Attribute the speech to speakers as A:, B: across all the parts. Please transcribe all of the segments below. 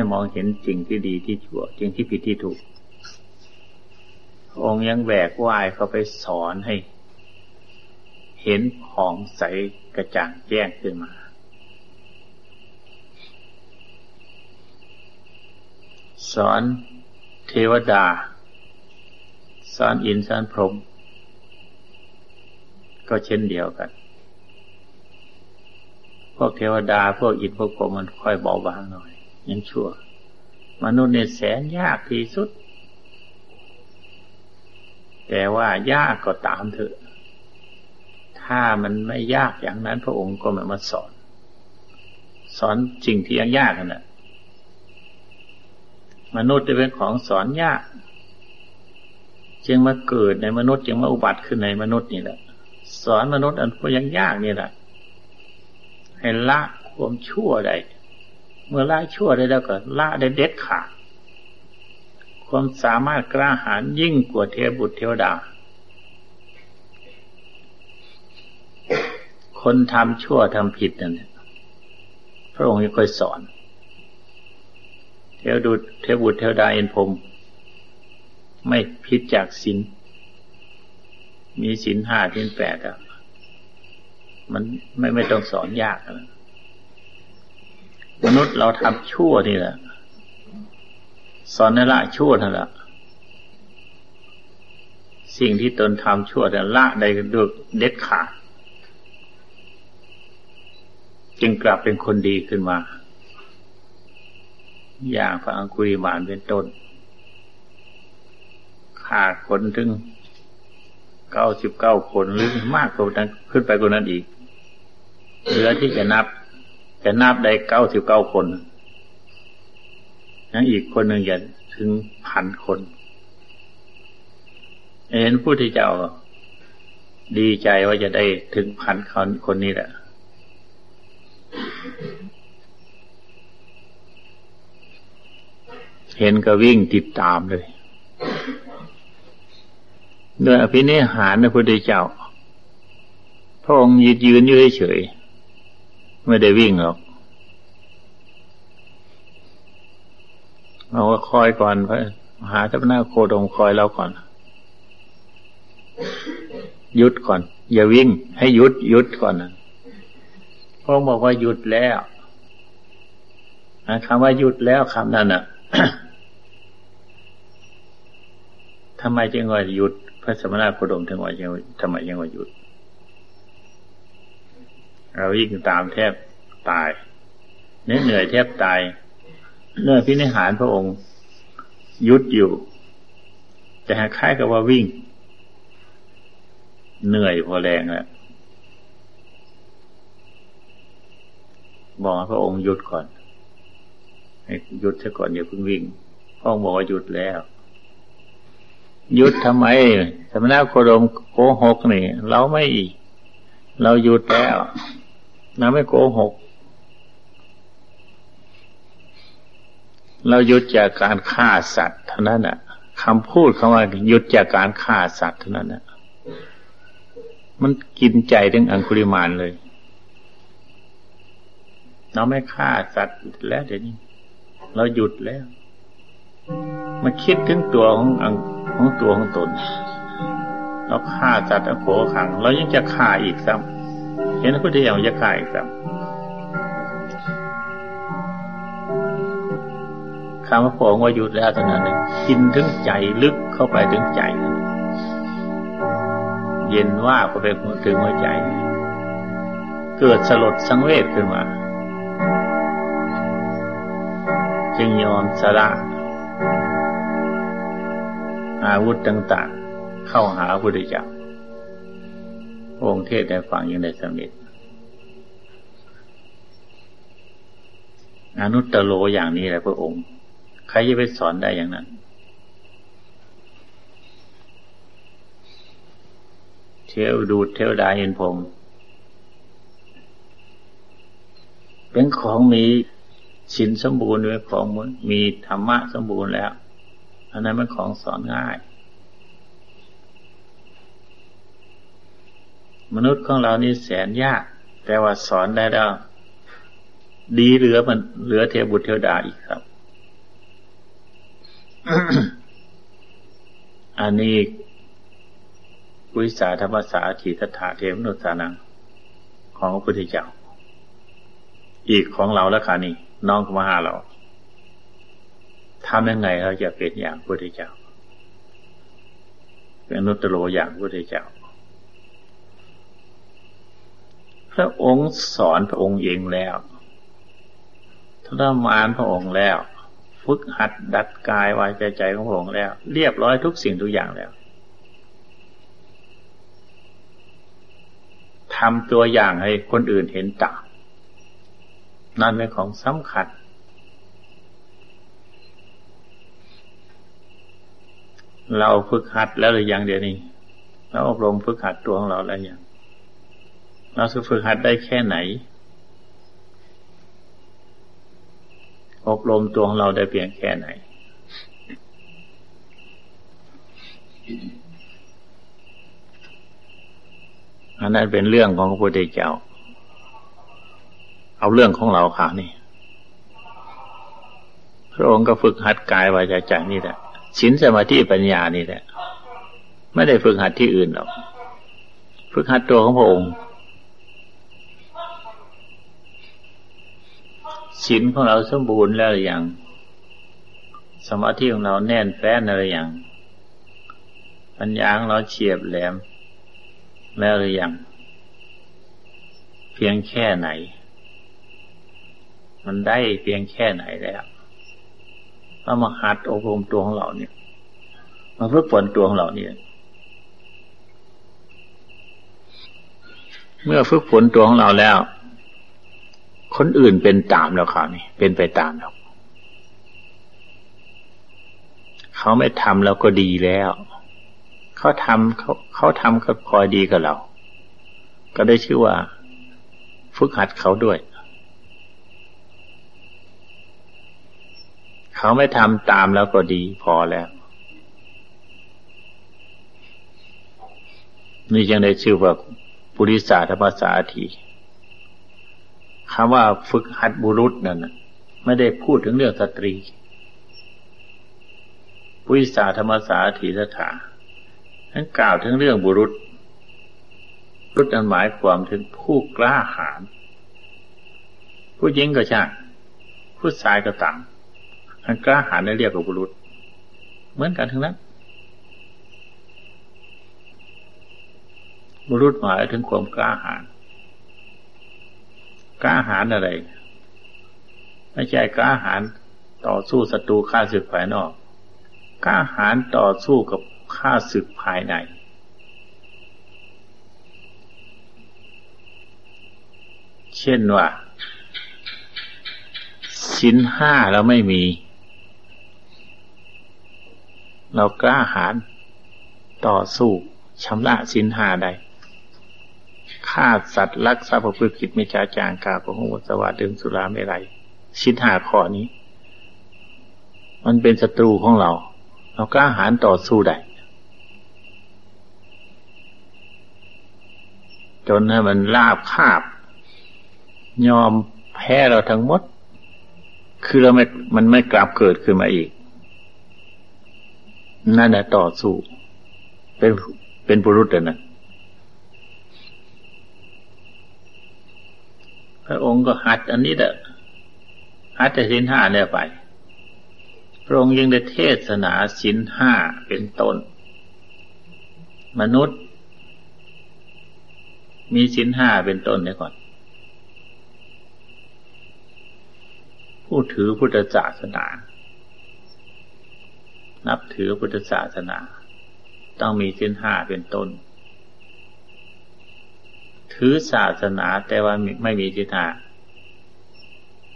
A: ไม่มองเห็นสิ่งที่ดีที่ชั่วสิ่งที่ผิดที่ถูก องค์ยังแบกว่ายเขาไปสอนให้ เห็นผ่องใสกระจ่างแจ้งขึ้นมา สอนเทวดา สอนอินสอนพรหมก็เช่นเดียวกัน พวกเทวดา พวกอินพวกพรหมมันค่อยเบาบางหน่อย ยังชั่ว มนุษย์เนี่ยแสนยากที่สุด แต่ว่ายากก็ตามเถอะ ถ้ามันไม่ยากอย่างนั้น พระองค์ก็ไม่มาสอน สอนสิ่งที่ยังยากนั่นแหละมนุษย์จะเป็นของสอนยาก จึงมาเกิดในมนุษย์จึงมาอุบัติขึ้นในมนุษย์นี่แหละ สอนมนุษย์อันก็ยังยากนี่แหละให้ละความชั่วได้ เมื่อละชั่วได้แล้วก็ละได้เด็ดขาดความสามารถกล้าหาญยิ่งกว่าเทพบุตรเทวดา คนทำชั่วทำผิดนั่นพระองค์ยังค่อยสอน เทวดุเทวบุตรเทวดาเอ็นพรมไม่พิดจากศีลมีศีลห้าศีลแปดอะมันไม่ไม่ต้องสอนยากนะ มนุษย์เราทำชั่วนี่แหละสอนในละชั่วนั่นแหละสิ่งที่ตนทำชั่วแต่ละได้ด้วยเด็ดขาดจึงกลับเป็นคนดีขึ้นมา อย่างพระอังคุริมานเป็นต้นขาดคนถึงเก้าสิบเก้าคนหรือมากกว่านั้นขึ้นไปกว่านั้นอีกเหลือที่จะนับ จะนับได้เก้าสิบเก้าคนยังอีกคนหนึ่งอย่าถึงพันคนเห็นผู้ที่เจ้า ดีใจว่าจะได้ถึงพันคนคนนี้แหละเห็นก็วิ่งติดตามเลยด้วยอภินิหารพระพุทธเจ้า พระองค์ยืนยืนอยู่เฉย ไม่ได้วิ่งหรอกเราก็คอยก่อนพระหาเจ้าหน้าโคดมคอยเราก่อน หยุดก่อน อย่าวิ่ง ให้หยุดหยุดก่อนนะพระองค์บอกว่าหยุดแล้วคำว่าหยุดแล้วคำนั้นอะทำไมจึงว่าหยุด พระสมณโคดมถึงว่ายังทำไมยังว่าหยุด เรายิ่งตามแทบตายเนื้อเหนื่อยแทบตายเนื่อพินิหารพระองค์ยุดอยู่ แต่คล้ายกับว่าวิ่ง เหนื่อยพอแรงแล้วบอกพระองค์หยุดก่อน ให้หยุดซะก่อนอย่าเพิ่งวิ่งพระองค์บอกว่าหยุดแล้วหยุดทำไมสมณะโคดมโกหกนี่ เราไม่เราหยุดแล้ว เราไม่โกหก เราหยุดจากการฆ่าสัตว์เท่านั้นอะคำพูดคำว่าหยุดจากการฆ่าสัตว์เท่านั้นอะมันกินใจถึงอังคุริมานเลย เราไม่ฆ่าสัตว์แล้วเดี๋ยวนี้ เราหยุดแล้ว มาคิดถึงตัวของอังของตัวของตน เราฆ่าสัตว์โขขัง เรายังจะฆ่าอีกซ้ำ เห็นพระพุทธเจ้าจะฆ่าอีกซ้ำคำว่าพองว่าหยุดแล้วเท่านั้นกินถึงใจลึกเข้าไปถึงใจ เย็นว่าก็ไปถึงหัวใจ เกิดสลดสังเวชขึ้นมา จึงยอมสละอาวุธต่าง ๆ เข้าหาพระพุทธเจ้า องค์เทศได้ฟังยังได้สำเร็จอนุตตโลอย่างนี้แหละพระองค์ ใครจะไปสอนได้อย่างนั้น เทวดูดเทวดาเห็นผมเป็นของมีสินสมบูรณ์ด้วยของมีธรรมะสมบูรณ์แล้วอันนั้นมันของสอนง่าย มนุษย์ของเรานี่แสนยาก แต่ว่าสอนได้แล้วดีเหลือมันเหลือเทวบุตรเทวดาอีกครับ อันนี้วิสาธรรมสาถีตถาเทวนุสานัง ของพระพุทธเจ้า อีกของเราแล้วค่ะนี่ น้องมาหาเราทำยังไงเราจะเป็นอย่างพระพุทธเจ้า เป็นนุตโลอย่างพระพุทธเจ้า พระองค์สอนพระองค์เองแล้วทรมานพระองค์แล้ว ฝึกหัดดัดกายวายใจใจของพระองค์แล้ว เรียบร้อยทุกสิ่งทุกอย่างแล้วทำตัวอย่างให้คนอื่นเห็นตามนั่นเป็นของสำคัญเราฝึกหัดแล้วหรือยังเดี๋ยวนี้เราอบรมฝึกหัดตัวของเราแล้วยัง เราจะฝึกหัดได้แค่ไหน อบรมตัวของเราได้เพียงแค่ไหน อันนั้นเป็นเรื่องของพระพุทธเจ้า เอาเรื่องของเราค่ะนี่พระองค์ก็ฝึกหัดกายวาจาใจนี่แหละศีลสมาธิปัญญานี่แหละ ไม่ได้ฝึกหัดที่อื่นหรอก ฝึกหัดตัวของพระองค์ ศีลของเราสมบูรณ์แล้วหรือยังสมาธิของเราแน่นแฟ้นอะไรอย่างปัญญาของเราเฉียบแหลมแล้วหรือยังเพียงแค่ไหน มันได้เพียงแค่ไหนแล้วเรามาหัดอบรมตัวของเราเนี่ยมาฝึกฝนตัวของเราเนี่ยเมื่อฝึกฝนตัวของเราแล้ว คนอื่นเป็นตามแล้วเขานี่เป็นไปตามแล้วเขาไม่ทำแล้วก็ดีแล้ว เขาทำเขาเขาทำก็พอดีกับเรา ก็ได้ชื่อว่า ฝึกหัดเขาด้วย เขาไม่ทำตามแล้วก็ดีพอแล้ว นี่ยังได้ชื่อว่าปุริสาธรรมสาธี คำว่าฝึกหัดบุรุษนั่นไม่ได้พูดถึงเรื่องสตรีปุริสาธรรมสาธีสถานั้นกล่าวถึงเรื่องบุรุษรุษนั้นหมายความถึงผู้กล้าหาญผู้หญิงก็ช่างผู้ชายก็ตามอันกล้าหาญนั่นเรียกว่าบุรุษ เหมือนกันทั้งนั้นบุรุษหมายถึงความกล้าหาญ กล้าหาญอะไร ไม่ใช่กล้าหาญต่อสู้ศัตรูข้าศึกภายนอกกล้าหาญต่อสู้กับฆ่าศึกภายใน เช่นว่าสินห้าเราไม่มี เรากล้าหาญต่อสู้ชำระสินห้าได้ ฆ่าสัตว์ลักทรัพย์ประพฤติผิดไม่จาจางกาของวัสวาดื่มสุราไม่ไรสินหาข้อนี้ มันเป็นศัตรูของเรา เรากล้าหาญต่อสู้ได้จนให้มันลาบคาบ ยอมแพ้เราทั้งหมด คือเราไม่มันไม่กลับเกิดขึ้นมาอีก นั่นแหละต่อสู้ เป็นเป็นบุรุษนะ ระองค์ก็หัดอันนี้แหละหัดแต่สินห้าเนี่ยไป พระองค์ยังได้เทศนาสินห้าเป็นต้น มนุษย์ มีสินห้าเป็นต้นเนี่ยก่อน ผู้ถือพุทธศาสนา นับถือพุทธศาสนา ต้องมีสินห้าเป็นต้น ถือศาสนาแต่ว่าไม่มีสินห้า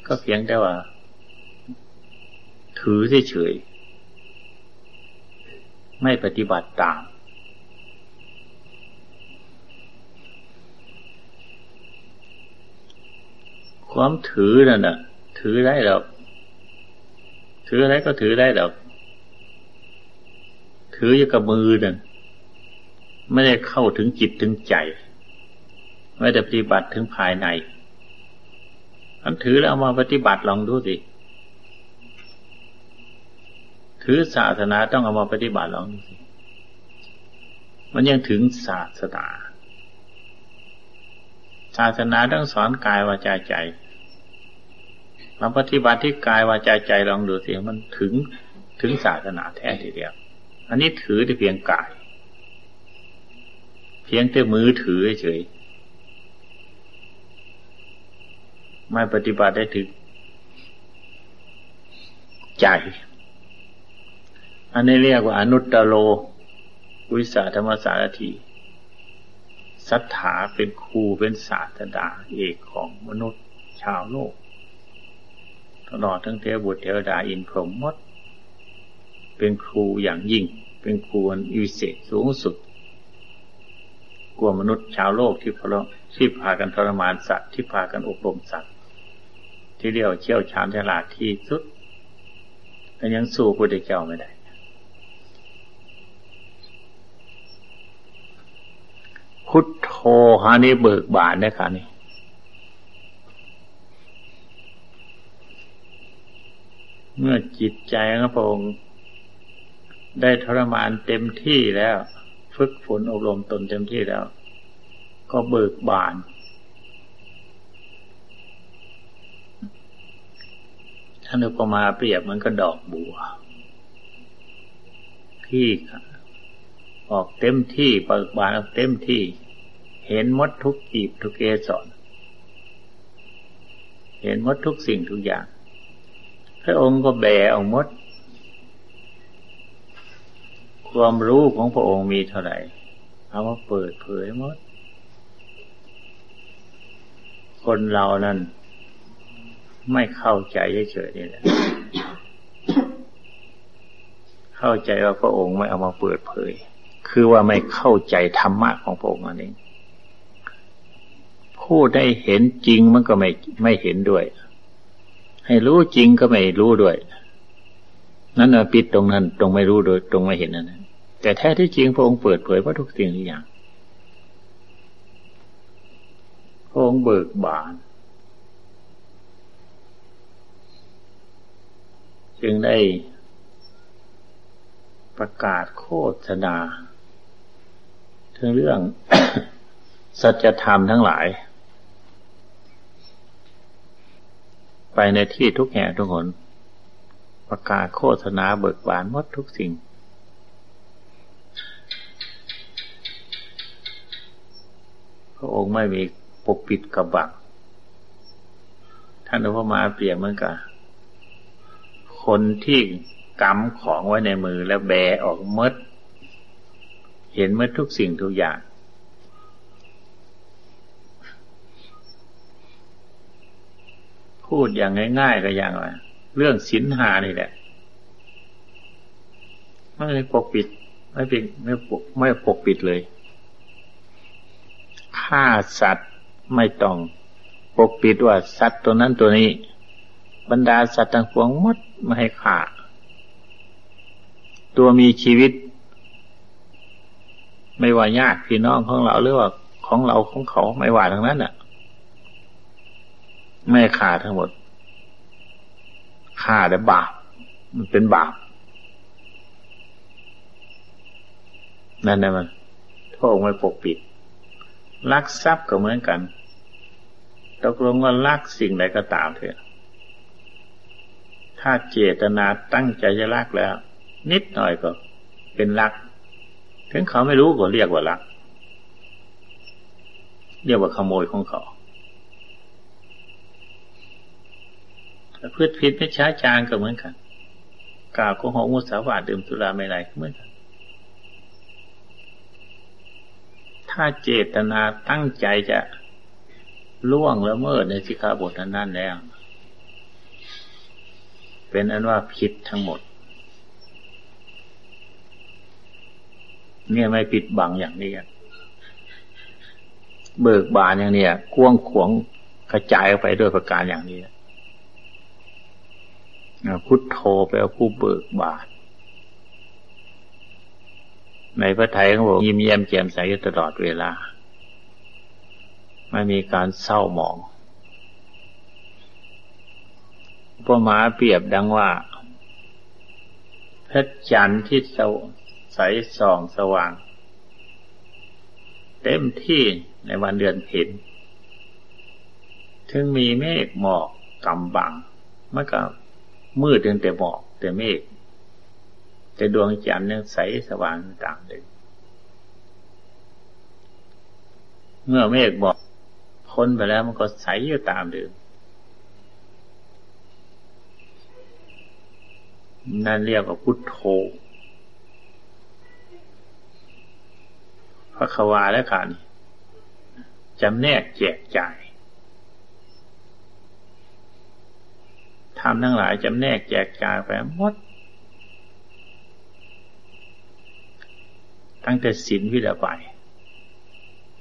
A: ก็เพียงแต่ว่า ถือเฉยๆไม่ปฏิบัติตามความถือนั่นน่ะ ถือได้หรอก ถืออะไรก็ถือได้หรอก ถืออยู่กับมือนั่นไม่ได้เข้าถึงจิตถึงใจ ไม่ได้ปฏิบัติถึงภายในอันถือแล้วเอามาปฏิบัติลองดูสิถือศาสนาต้องเอามาปฏิบัติลองดูสิ มันยังถึงศาสนา ศาสนาต้องสอนกายวาจาใจมาปฏิบัติที่กายวาจาใจลองดูสิมันถึงถึงศาสนาแท้ทีเดียว อันนี้ถือแต่เพียงกาย เพียงแต่มือถือเฉย ไม่ปฏิบัติได้ถึงใจ อันนี้เรียกว่าอนุตตโล วิสาธรรมสารถีศรัทธาเป็นครูเป็นศาสดาเอกของมนุษย์ชาวโลก ตลอดทั้งเทวบุตรเทวดาอินพรหมมด เป็นครูอย่างยิ่ง เป็นครูอันวิเศษสูงสุดกลัวมนุษย์ชาวโลกที่พลที่พากันทรมานสัตว์ที่พากันอบรมสัตว์ ที่เรียกเชี่ยวชาญฉลาดที่สุดแต่ยังสู้พุทธเจ้าไม่ได้ พุทโธฮานี่เบิกบานนะคะนี่เมื่อจิตใจของพระองค์ได้ทรมานเต็มที่แล้ว ฝึกฝนอบรมตนเต็มที่แล้ว ก็เบิกบานานอุปมาเปรียบเหมันก็ดอกบัว ที่ออกเต็มที่เบิกบานออกเต็มที่ เห็นมดทุกกีบทุกเกสรเห็นมดทุกสิ่งทุกอย่าง พระองค์ก็แบออกมด ความรู้ของพระองค์มีเท่าไหร่เอามาเปิดเผยมด คนเรานั้น ไม่เข้าใจเฉยๆนี่แหละ เข้าใจว่าพระองค์ไม่เอามาเปิดเผย คือว่าไม่เข้าใจธรรมะของพระองค์นั่นเองผู้ได้เห็นจริงมันก็ไม่ไม่เห็นด้วย ให้รู้จริงก็ไม่รู้ด้วย นั่นนะปิดตรงนั้น ตรงไม่รู้โดยตรงไม่เห็นนั่นแต่แท้ที่จริงพระองค์เปิดเผยว่าทุกสิ่งทุกอย่างพระองค์เบิกบาน จึงได้ประกาศโคษณา ถึงเรื่อง สัจธรรมทั้งหลาย ไปในที่ทุกแห่งทุกหน ประกาศโฆษณาเบิกบานหมดทุกสิ่ง พระองค์ไม่มีปกปิดกับบังท่านพระมาเปรียบเหมือนกับ คนที่กำของไว้ในมือแล้วแบออกมด เห็นมดทุกสิ่งทุกอย่าง พูดอย่างง่ายๆก็อย่างว่าเรื่องสินหานี่แหละไม่ได้ปกปิด ไม่ป็นไม่ปกไม่ปกปิดเลยฆ่าสัตว์ไม่ต้องปกปิดว่าสัตว์ตัวนั้นตัวนี้ บรรดาสัตว์ต่างพวงมดไม่ให้ฆ่าตัวมีชีวิต ไม่ว่าญาติพี่น้องของเราหรือว่าของเราของเขาไม่ว่าทั้งนั้นอะ ไม่ขาดทั้งหมดฆ่าแต่บาปมันเป็นบาปนั่นนะมันโทษไม่ปกปิดลักทรัพย์ก็เหมือนกัน ตกลงว่าลักสิ่งใดก็ตามเถอะ ถ้าเจตนาตั้งใจจะลักแล้ว นิดหน่อยก็เป็นลัก ถึงเขาไม่รู้ก็เรียกว่าลัก เรียกว่าขโมยของเขาพืชพิษไม่ช้าจางก็เหมือนกันกล่าวโกหกมุสาวาดื่มสุราไม่ไรก็เหมือนกัน ถ้าเจตนาตั้งใจจะล่วงละเมิดในสิกขาบทนั้นแล้ว เป็นอันว่าผิดทั้งหมด เนี่ยไม่ปิดบังอย่างนี้เบิกบานอย่างเนี้ยกว้างขวงกระจายออกไปด้วยประการอย่างนี้พุทโธแปลว่าผู้เบิกบานในพระไทยเขาบอกยิ้มแย้มแจ่มใสตลอดเวลา ไม่มีการเศร้าหมอง พระมาเปรียบดังว่า เพชรจันทร์ที่ใสส่องสว่าง เต็มที่ในวันเดือนเพ็ญถึงมีเมฆหมอกกำบังมันก็มืดแต่หมอกแต่เมฆแต่ดวงจันทร์ยังใสสว่างต่างเดิมเมื่อเมฆบอกพ้นไปแล้วมันก็ใสอยู่ตามเดิม นั่นเรียกว่าพุทโธพระควาและขานี่จำแนกแจกจ่ายทำทั้งหลายจำแนกแจกจ่ายไปหมด ตั้งแต่ศีลวิลาไป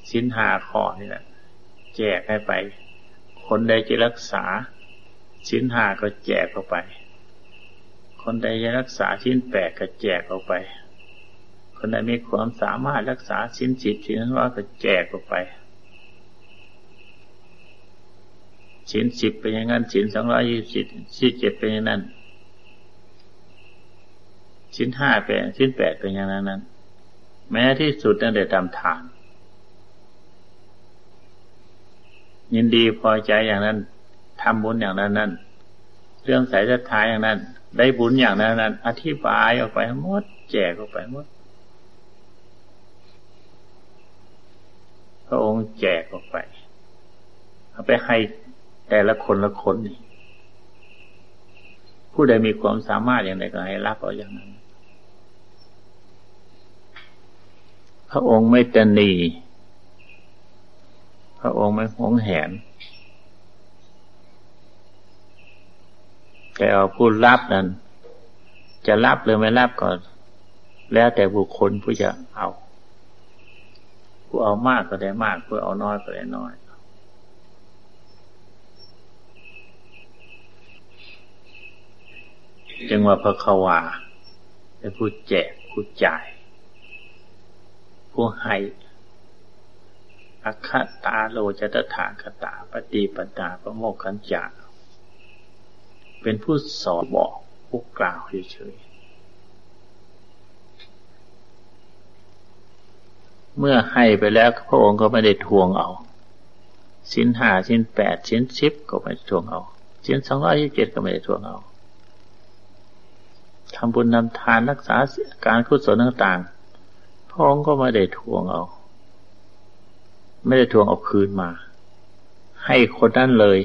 A: ศีลหาข้อนี่แหละแจกให้ไป คนใดจะรักษาศีลหาก็แจกเข้าไป คนใดจะรักษาชิ้นแปดก็แจกออกไป คนใดมีความสามารถรักษาชิ้นจิตชิ้นว่าก็แจกออกไป ชิ้นสิบเป็นอย่างนั้นชิ้นสองร้อยยี่สิบชิ้นเจ็ดเป็นอย่างนั้น ชิ้นห้าเป็นชิ้นแปดเป็นอย่างนั้นนั้น แม้ที่สุดนั่นแต่ทำทาน ยินดีพอใจอย่างนั้นทำบุญอย่างนั้นนั้นเรื่องสายศรัทธาอย่างนั้น ได้บุญอย่างนั้นนั้นอธิบายออกไปหมด แจกออกไปหมด พระองค์แจกออกไป เอาไปให้แต่ละคนละคนนี่ผู้ใดมีความสามารถอย่างไรก็ให้รับเอาอย่างนั้น พระองค์ไม่ตนี พระองค์ไม่หวงแหน แต่เอาผู้รับนั้น จะรับหรือไม่รับก็แล้วแต่บุคคลผู้จะเอา ผู้เอามากก็ได้มาก ผู้เอาน้อยก็ได้น้อยจึงว่าพระควาเป็นผู้แจกผู้จ่าย ผู้ให้อัคคตาโลจตถาคตาปฏิปตาประโมกขันจา เป็นผู้สอนบอกผู้กล่าวเฉยเมื่อให้ไปแล้วพระองค์ก็ไม่ได้ทวงเอาชิ้นห้าชิ้นแปดชิ้นสิบก็ไม่ได้ทวงเอาชิ้นสองร้อยยี่สิบเจ็ดก็ไม่ได้ทวงเอาทำบุญนำทานรักษาการกุศลต่างๆ พระองค์ก็ไม่ได้ทวงเอา ไม่ได้ทวงเอาคืนมา ให้คนนั้นเลย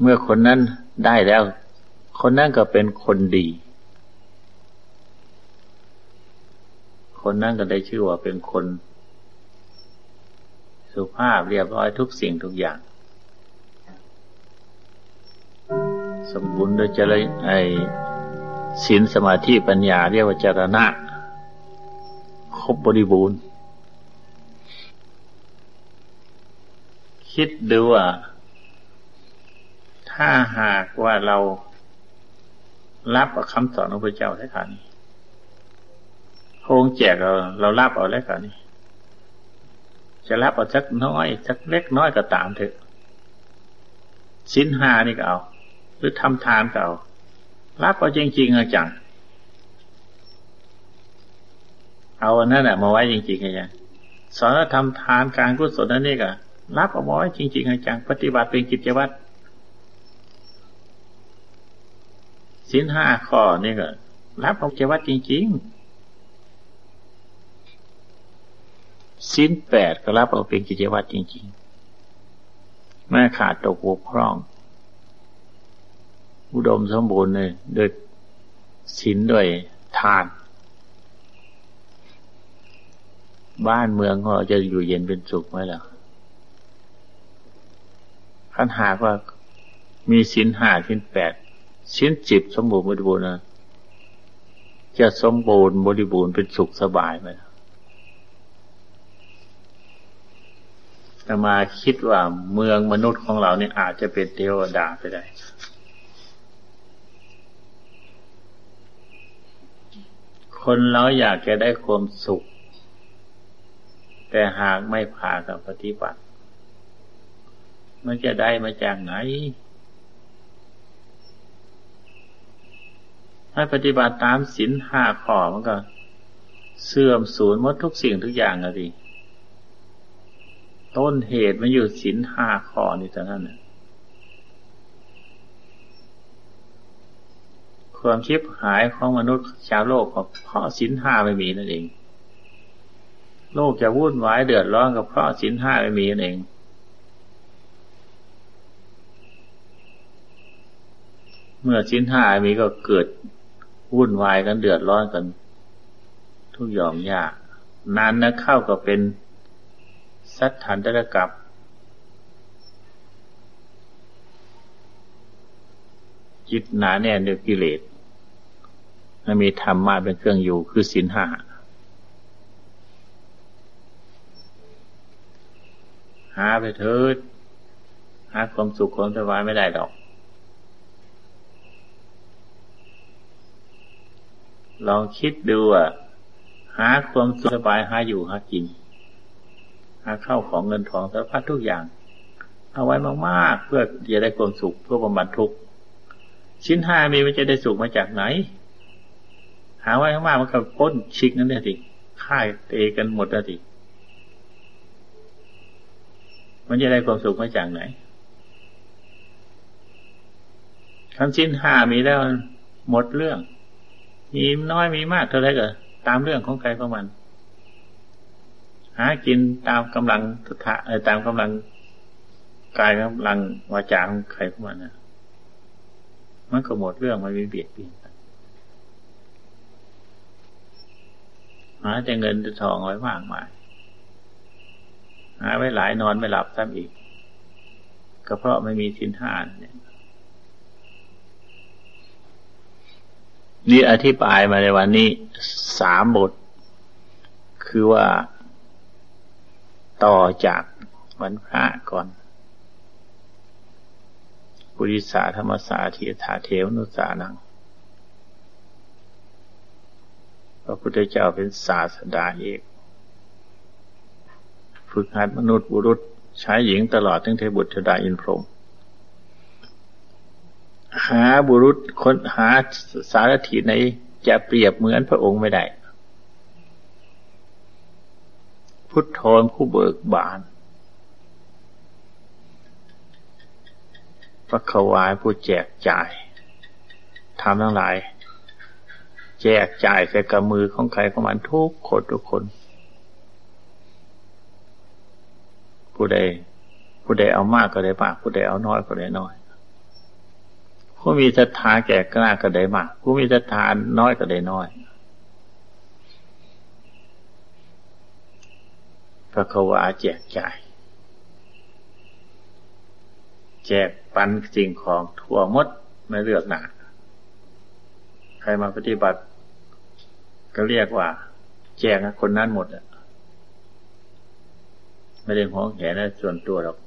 A: เมื่อคนนั้นได้แล้ว คนนั้นก็เป็นคนดี คนนั้นก็ได้ชื่อว่าเป็นคน สุภาพเรียบร้อยทุกสิ่งทุกอย่าง สมบูรณ์โดยเจริญไอศีลสมาธิปัญญาเรียกว่าจารณะ ครบบริบูรณ์ คิดดูว่า ถ้าหากว่าเรารับคำสอนของพระเจ้าได้วค่ะนี่พงแจกเราเรารับเอาแล้วกันนี่จะรับเอาสักน้อยสักเล็กน้อยก็ตามเถอะสินหานี่ก็เอา หรือทำทานก็เก่ารับเอาจริงๆอาจารย์เอาอันนั้นแหละมาไว้จริงๆอาจารย์สอนทำทานการกุศลนั่นนี่ก็รับเอาไว้จริงๆอาจารย์ปฏิบัติเป็นกิจวัตร สินห้าข้อนี่ก็รับเอากิจวัตรจริงๆสินแปดก็รับเอาเป็นกิจวัตรจริงๆไม่ขาดตกบกพร่อง อุดมสมบูรณ์เลยด้วยศีลด้วยทาน บ้านเมืองของเราจะอยู่เย็นเป็นสุขไหมล่ะขันหากว่ามีศีลห้าศีลแปด ศีลจิบสมบูรณ์บริบูรณ์นะจะสมบูรณ์บริบูรณ์เป็นสุขสบายไหมล่ะมาคิดว่าเมืองมนุษย์ของเราเนี่ยอาจจะเป็นเทวดาไปได้ คนเราอยากจะได้ความสุข แต่หากไม่พากับปฏิบัติ มันจะได้มาจากไหน ให้ปฏิบัติตามศีลห้าข้อมันก็ เสื่อมสูญหมดทุกสิ่งทุกอย่างอะดิต้นเหตุมันอยู่ศีลห้าข้อนี่เท่านั้นนะความคิดหายของมนุษย์ชาวโลกก็เพราะศีลห้าไม่มีนั่นเอง โลกจะวุ่นวายเดือดร้อนก็เพราะศีลห้าไม่มีนั่นเอง เมื่อศีลห้ามีก็เกิด วุ่นวายกันเดือดร้อนกัน ทุกอย่อมยาก นานนะเข้าก็เป็นสัตถันตะกับจิตหนาแน่นด้วยกิเลสมันมีธรรมะเป็นเครื่องอยู่คือศีลห้าหาไปเถิดหาความสุขความสบายไม่ได้ดอก ลองคิดดูอะ หาความสุขสบายหาอยู่หากิน หาเข้าของเงินทองสารพัดทุกอย่าง เอาไว้มากๆ เพื่อจะได้ความสุขเพื่อบำบัดทุกข์ชิ้นห้ามีมันจะได้สุขมาจากไหน หาไว้มากๆมันก็พ้นชิกนั่นเนี่ยสิค่ายเตกันหมดแล้วสิมันจะได้ความสุขมาจากไหนคำชิ้นห้ามีแล้วหมดเรื่อง มีน้อยมีมากเท่าไรก็ตามเรื่องของใครของมัน หากินตามกำลังทุทะตามกำลังกายกำลังวาจาของใครของมันนะมันก็หมดเรื่องมันมีเบียดเบียนหาแต่เงินทองไว้มากมายหาไว้หลายนอนไม่หลับซ้ำอีก ก็เพราะไม่มีสินห้าเนี่ย นี่อธิบายมาในวันนี้สามบท คือว่า ต่อจากวันพระก่อนปุริสาธรรมสาธิธาเทวนุสานัง พระพุทธเจ้าเป็นศาสดาเอก ฝึกหัดมนุษย์บุรุษใช้หญิงตลอดทั้งเทบุตรดาอินพรหม หาบุรุษคนหาสารถีในจะเปรียบเหมือนพระองค์ไม่ได้ พุทโธผู้เบิกบานพระขวายผู้แจกจ่ายทำทั้งหลาย แจกจ่ายใส่กับมือของใครของมันทุกคนทุกคน ผู้ใดผู้ใดเอามากก็ได้มากผู้ใดเอาน้อยก็ได้น้อย ผู้มีศรัทธาแก่กล้าก็ได้มาก ผู้มีศรัทธาน้อยก็ได้น้อยพระควาแจกจ่ายแจกปันสิ่งของทั่วมดไม่เลือกหนาใครมาปฏิบัติ ก็เรียกว่า แจกคนนั้นหมดอะไม่ได้ห้องแหนส่วนตัวหรอก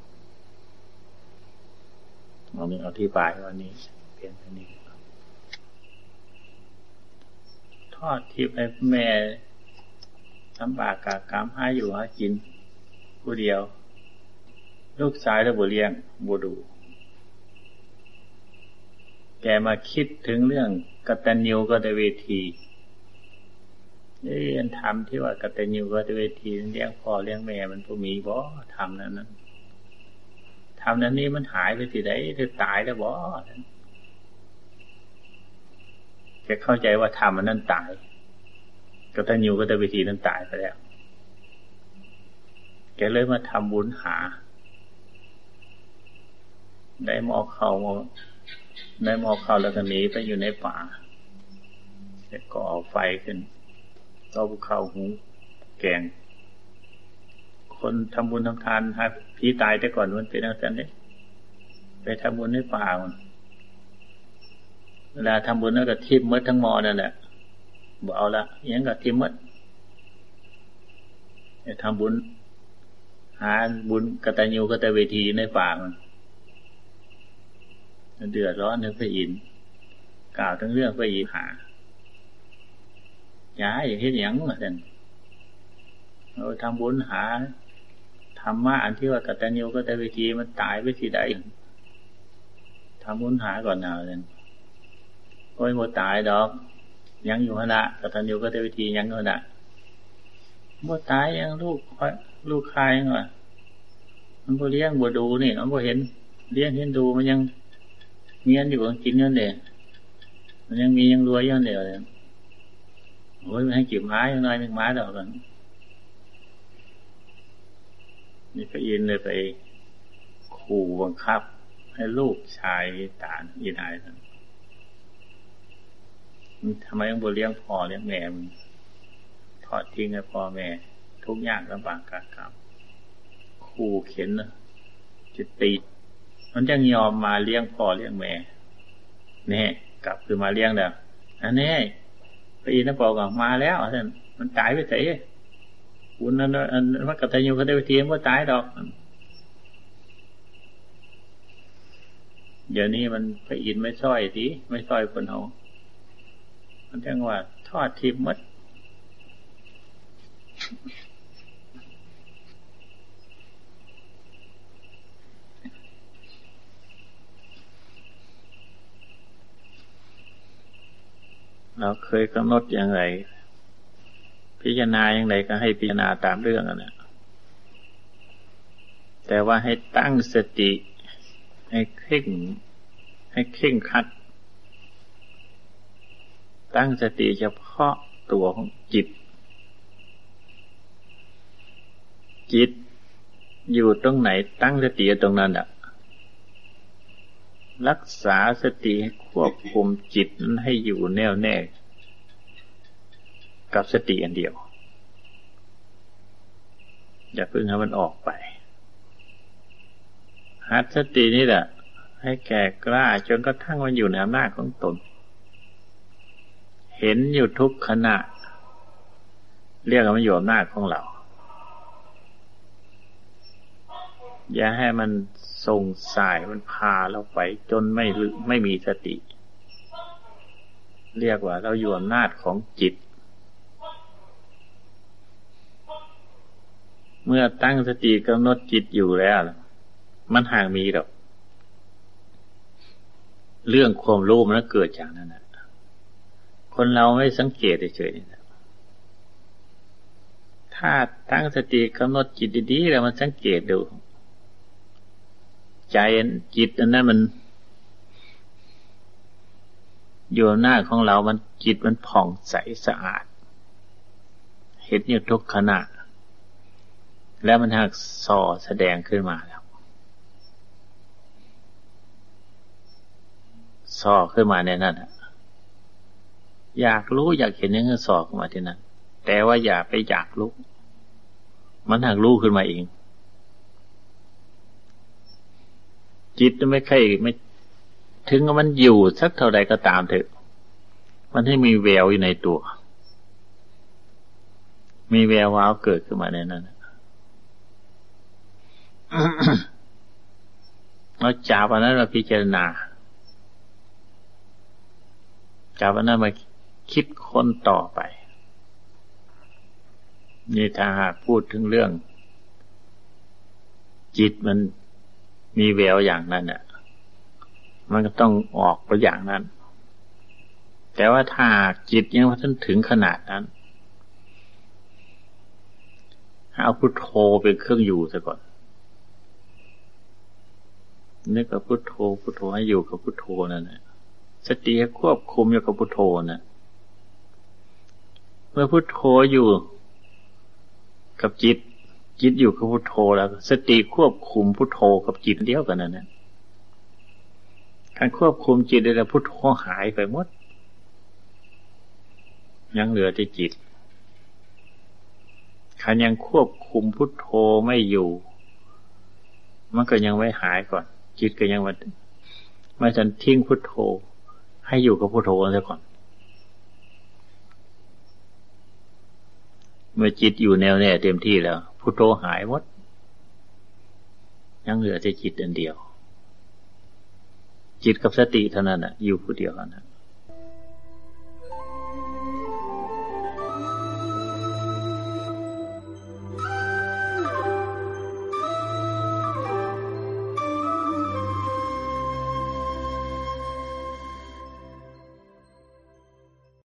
A: เอานี้เอาที่ปลายวันนี้ เปลี่ยนอันนี้ทอดทิพย์แม่ทำบากกากรรมให้อยู่หากิน ผู้เดียว ลูกชายแล้วบุเลี้ยงบูดู แกมาคิดถึงเรื่องกตัญญูกตเวทีเรียนทำที่ว่ากตัญญูกตเวทีเลี้ยงพ่อเลี้ยงแม่มันก็มีบ่ทำนั้นนั้นทำนั้นนี้มันหายไปที่ไหนเธอตายแล้วบ่ แกเข้าใจว่าทำมันนั้นตายกตัญญูกตเวทีนั้นตายไปแล้ว แกเลยมาทำบุญหา ได้มอเขาได้มอเขาแล้วก็หนีไปอยู่ในป่าแล้วก็เอาไฟขึ้นเราบุเข้าหูแกง คนทำบุญทำทานฮะผีตายแต่ก่อนมันเป็นอะไรเนี่ยไปทำบุญในป่ามัน เวลาทำบุญแล้วก็ทิมมดทั้งมอนั่นแหละบอกเอาละยังก็ทิมมดทำบุญ หาบุญกตัญญูกตเวทีในป่ามันเดือดร้อนนึกไปอินกล่าวทั้งเรื่องไปอินหาย้ายอย่างที่อย่างมาเด่นเราทำบุญหาธรรมะอันที่ว่ากตัญญูกตเวิธีมันตายไปที่ใดทำบุญหาก่อนนาเด่น โอ้ยหมดตายดอก ยังอยู่ขณะกตัญญูก็เทวิธียังอยู่ขณะหมดตายยังลูกลูกคายยังวะมันบ่เลี้ยงบ่ดูนี่มันบ่เห็นเลี้ยงเห็นดูมันยังเงี้ยอยู่กินเงี้ยเดียมันยังมียังรวยยังเดียวเลยโอ้ยมันให้กิบไม้ยังน้อยหนึ่งไม้ดอกกันนี่พระอินเลยไปขู่บังคับ ให้ลูกชายตานอินายท่น ทำไมต้องบเลี้ยงพ่อเลี้ยงแม่มึงทอดทิ้งให้พ่อแม่ ทุกอย่างลำบากกากรรมขู่เข็นจะตีมันยังยอมมาเลี้ยงพ่อเลี้ยงแม่เนี่ยกลับคือมาเลี้ยงเด้ออันนี้พระอินทร์บอกว่ามาแล้วท่านมันตายไปเสียคุณนั้นอันว่ากตัญญูกตเวทียมันก็ตายดอกเดี๋ยวนี้มันพระอินทร์ไม่ซ้อยทีไม่ซ้อยคนเขา มันจังว่าทอดทิพมัดเราเคยกำหนดอย่างไร พิจารณาอย่างไรก็ให้พิจารณาตามเรื่องนะแต่ว่าให้ตั้งสติ ให้เคร่ง ให้เคร่งคัด ตั้งสติเฉพาะตัวของจิต จิตอยู่ตรงไหนตั้งสติตรงนั้นอะ รักษาสติควบคุมจิตนั้นให้อยู่แน่วแน่ กับสติอันเดียว อย่าเพิ่งให้มันออกไปหัดสตินี่แหละให้แก่กล้าจนกระทั่งมันอยู่ในอำนาจของตน เห็นอยู่ทุกขณะ เรียกว่ามันอยู่อำนาจของเรา อย่าให้มันส่งสายมันพาเราไป จนไม่ไม่มีสติ เรียกว่าเราอยู่อำนาจของจิต เมื่อตั้งสติกำหนดจิตอยู่แล้ว มันห่างมีหรอกเรื่องความรู้มันเกิดจากนั้นนะ คนเราไม่สังเกตเฉยๆถ้าตั้งสติกำหนดจิตดีๆแล้วมันสังเกตดู ใจจิตอันนั้นมันอยู่หน้าของเรามันจิตมันผ่องใสสะอาด เห็นอยู่ทุกขณะ แล้วมันหักส่อแสดงขึ้นมาแล้วส่อขึ้นมาในนั้น อยากรู้อยากเห็นยังไงสอขึ้นมาที่นั้นแต่ว่าอย่าไปอยากรู้ มันหักรู้ขึ้นมาเอง จิตไม่ใช่ไม่ ถึงมันอยู่สักเท่าใดก็ตามเถอะ มันให้มีแววอยู่ในตัว มีแวววาวเกิดขึ้นมาในนั้นเราจับอันนั้นเราพิจารณาจากวันนั้นมา คิดค้นต่อไป นี่ถ้าหากพูดถึงเรื่อง จิตมันมีแววอย่างนั้นอะ มันก็ต้องออกไปอย่างนั้น แต่ว่าถ้าจิตยังไม่ทันถึงขนาดนั้นเอาพุทโธเป็นเครื่องอยู่ซะก่อนนึกกับพุทโธพุทโธให้อยู่กับพุทโธนั่นแหละสติควบคุมอยู่กับพุทโธนะเมื่อพุทโธอยู่กับจิต จิตอยู่กับพุทโธแล้ว สติควบคุมพุทโธกับจิตเดียวกันนั่นนะการควบคุมจิตได้แล้วพุทโธหายไปหมด ยังเหลือแต่จิตขันยังควบคุมพุทโธไม่อยู่ มันก็ยังไม่หายก่อน จิตก็ยังม่ไม่ทันทิ้งพุทโธ ให้อยู่กับพุทโธซะก่อน เมื่อจิตอยู่แนวแน่เต็มที่แล้วพุทโธหายหมด ยังเหลือแต่จิตอันเดียว จิตกับสติเท่านั้นอะ อยู่ผู้เดียวนะ